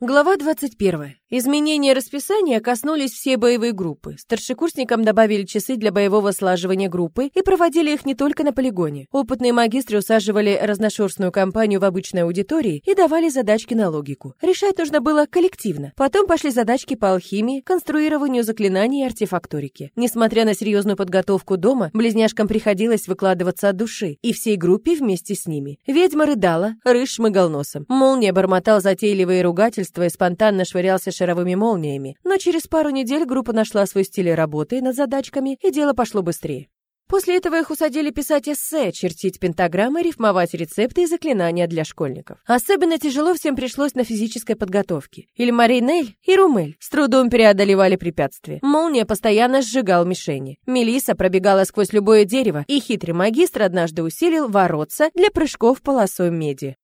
Глава 21. Изменения расписания коснулись все боевые группы. Старшекурсникам добавили часы для боевого слаживания группы и проводили их не только на полигоне. Опытные магистры усаживали разношерстную компанию в обычной аудитории и давали задачки на логику. Решать нужно было коллективно. Потом пошли задачки по алхимии, конструированию заклинаний и артефакторике. Несмотря на серьезную подготовку дома, близняшкам приходилось выкладываться от души, и всей группе вместе с ними. Ведьма рыдала, рыж шмыгал носом. Молния бормотал затейливые ругательства, бешенства и спонтанно швырялся шаровыми молниями, но через пару недель группа нашла свой стиль работы над задачками, и дело пошло быстрее. После этого их усадили писать эссе, чертить пентаграммы, рифмовать рецепты и заклинания для школьников. Особенно тяжело всем пришлось на физической подготовке. Ильмари Нель и Румель с трудом преодолевали препятствия. Молния постоянно сжигал мишени. Мелиса пробегала сквозь любое дерево, и хитрый магистр однажды усилил воротца для прыжков полосой меди.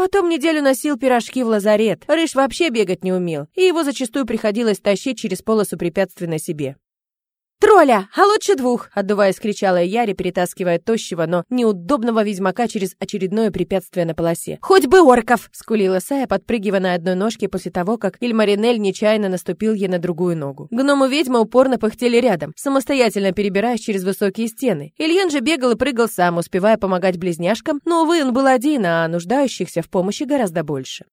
Потом неделю носил пирожки в лазарет. Рыж вообще бегать не умел, и его зачастую приходилось тащить через полосу препятствий на себе. «Тролля! А лучше двух!» — отдуваясь, кричала Яри, перетаскивая тощего, но неудобного ведьмака через очередное препятствие на полосе. «Хоть бы орков!» — скулила Сая, подпрыгивая на одной ножке после того, как Ильмаринель нечаянно наступил ей на другую ногу. Гном ведьма упорно пыхтели рядом, самостоятельно перебираясь через высокие стены. Ильен же бегал и прыгал сам, успевая помогать близняшкам, но, увы, он был один, а нуждающихся в помощи гораздо больше.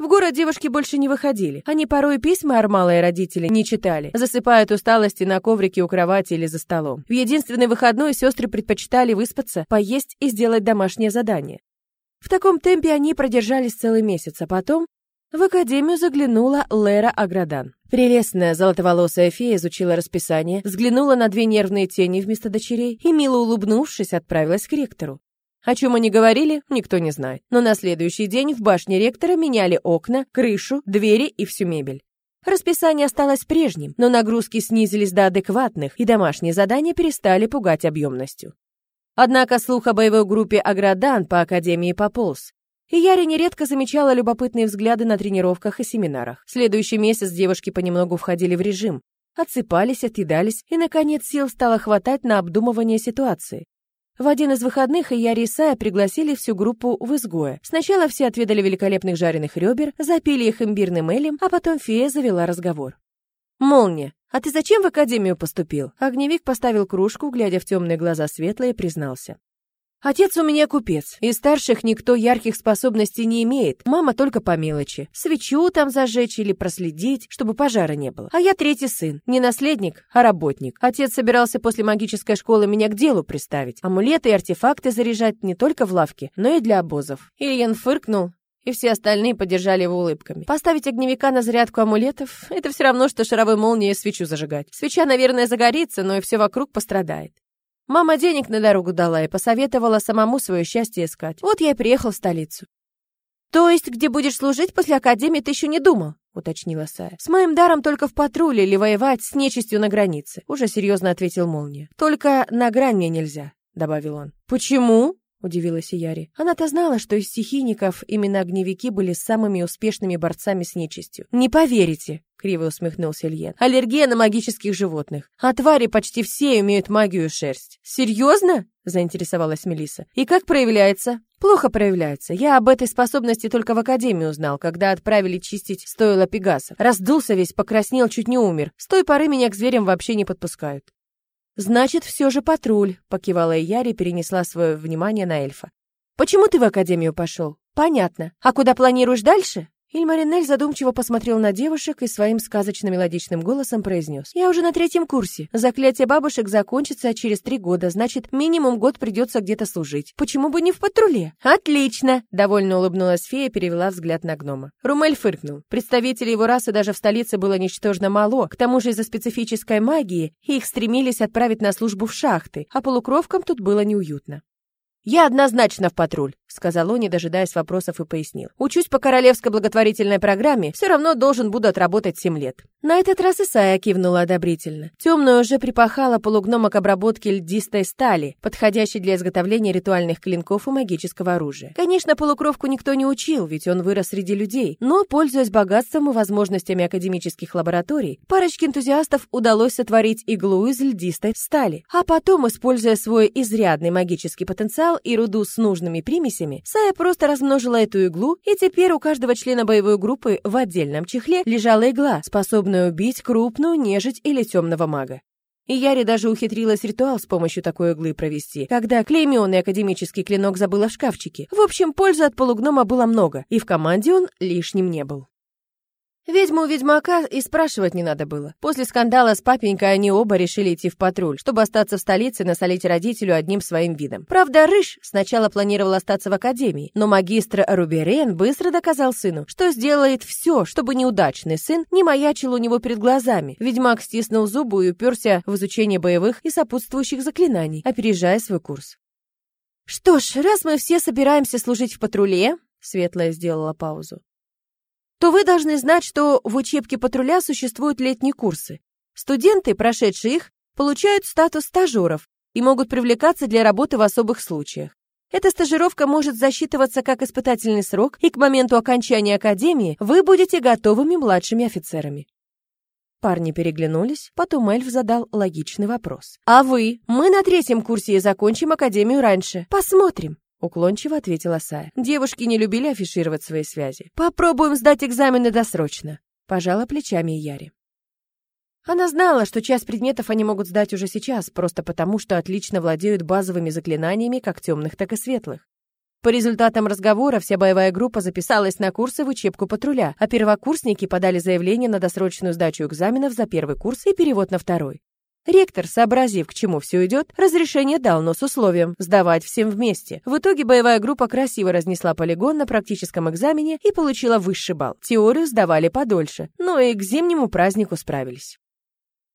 В город девушки больше не выходили. Они порой письма Армала и родители не читали, засыпая от усталости на коврике у кровати или за столом. В единственный выходной сестры предпочитали выспаться, поесть и сделать домашнее задание. В таком темпе они продержались целый месяц, а потом в академию заглянула Лера Аградан. Прелестная золотоволосая фея изучила расписание, взглянула на две нервные тени вместо дочерей и, мило улыбнувшись, отправилась к ректору. О чем они говорили, никто не знает. Но на следующий день в башне ректора меняли окна, крышу, двери и всю мебель. Расписание осталось прежним, но нагрузки снизились до адекватных, и домашние задания перестали пугать объемностью. Однако слух о боевой группе Аградан по Академии пополз. И Яре нередко замечала любопытные взгляды на тренировках и семинарах. Следующий месяц девушки понемногу входили в режим, отсыпались, отъедались, и, наконец, сил стало хватать на обдумывание ситуации. В один из выходных Яри и Сая пригласили всю группу в изгоя. Сначала все отведали великолепных жареных ребер, запили их имбирным элем, а потом фея завела разговор. «Молния, а ты зачем в академию поступил?» Огневик поставил кружку, глядя в темные глаза светлые, признался. Отец у меня купец. Из старших никто ярких способностей не имеет. Мама только по мелочи. Свечу там зажечь или проследить, чтобы пожара не было. А я третий сын. Не наследник, а работник. Отец собирался после магической школы меня к делу приставить. Амулеты и артефакты заряжать не только в лавке, но и для обозов. Ильян фыркнул, и все остальные поддержали его улыбками. Поставить огневика на зарядку амулетов — это все равно, что шаровой молнией свечу зажигать. Свеча, наверное, загорится, но и все вокруг пострадает. Мама денег на дорогу дала и посоветовала самому свое счастье искать. Вот я и приехал в столицу. То есть, где будешь служить после академии, ты еще не думал? уточнила Сая. С моим даром только в патруле или воевать с нечистью на границе, уже серьезно ответил Молния. Только на грань мне нельзя, добавил он. Почему? Удивилась Яри. Она-то знала, что из стихийников именно огневики были самыми успешными борцами с нечистью. Не поверите, криво усмехнулся Ильен. Аллергия на магических животных. А твари почти все имеют магию и шерсть. Серьезно? заинтересовалась Мелиса. И как проявляется? Плохо проявляется. Я об этой способности только в академии узнал, когда отправили чистить стоило пегасов. Раздулся весь, покраснел, чуть не умер. С той поры меня к зверям вообще не подпускают. Значит, все же патруль, покивала Яри и перенесла свое внимание на эльфа. Почему ты в академию пошел? Понятно. А куда планируешь дальше? Ильмаринель задумчиво посмотрел на девушек и своим сказочно-мелодичным голосом произнес. «Я уже на третьем курсе. Заклятие бабушек закончится через три года, значит, минимум год придется где-то служить. Почему бы не в патруле?» «Отлично!» — довольно улыбнулась фея перевела взгляд на гнома. Румель фыркнул. Представителей его расы даже в столице было ничтожно мало. К тому же из-за специфической магии их стремились отправить на службу в шахты, а полукровкам тут было неуютно. «Я однозначно в патруль», — сказал он, не дожидаясь вопросов, и пояснил. «Учусь по королевской благотворительной программе, все равно должен буду отработать семь лет». На этот раз Исая кивнула одобрительно. Темную уже припахала полугнома к обработке льдистой стали, подходящей для изготовления ритуальных клинков и магического оружия. Конечно, полукровку никто не учил, ведь он вырос среди людей, но, пользуясь богатством и возможностями академических лабораторий, парочке энтузиастов удалось сотворить иглу из льдистой стали, а потом, используя свой изрядный магический потенциал, и руду с нужными примесями, Сая просто размножила эту иглу, и теперь у каждого члена боевой группы в отдельном чехле лежала игла, способная убить крупную нежить или темного мага. И Яри даже ухитрилась ритуал с помощью такой иглы провести, когда клейменный академический клинок забыла в шкафчике. В общем, пользы от полугнома было много, и в команде он лишним не был. Ведьму ведьмака и спрашивать не надо было. После скандала с папенькой они оба решили идти в патруль, чтобы остаться в столице и насолить родителю одним своим видом. Правда, Рыж сначала планировал остаться в академии, но магистр Руберен быстро доказал сыну, что сделает все, чтобы неудачный сын не маячил у него перед глазами. Ведьмак стиснул зубы и уперся в изучение боевых и сопутствующих заклинаний, опережая свой курс. «Что ж, раз мы все собираемся служить в патруле...» Светлая сделала паузу то вы должны знать, что в учебке патруля существуют летние курсы. Студенты, прошедшие их, получают статус стажеров и могут привлекаться для работы в особых случаях. Эта стажировка может засчитываться как испытательный срок, и к моменту окончания академии вы будете готовыми младшими офицерами. Парни переглянулись, потом эльф задал логичный вопрос. «А вы? Мы на третьем курсе и закончим академию раньше. Посмотрим». Уклончиво ответила Сая. Девушки не любили афишировать свои связи. «Попробуем сдать экзамены досрочно», — пожала плечами Яри. Она знала, что часть предметов они могут сдать уже сейчас, просто потому, что отлично владеют базовыми заклинаниями как темных, так и светлых. По результатам разговора вся боевая группа записалась на курсы в учебку патруля, а первокурсники подали заявление на досрочную сдачу экзаменов за первый курс и перевод на второй. Ректор, сообразив, к чему все идет, разрешение дал, но с условием сдавать всем вместе. В итоге боевая группа красиво разнесла полигон на практическом экзамене и получила высший балл. Теорию сдавали подольше, но и к зимнему празднику справились.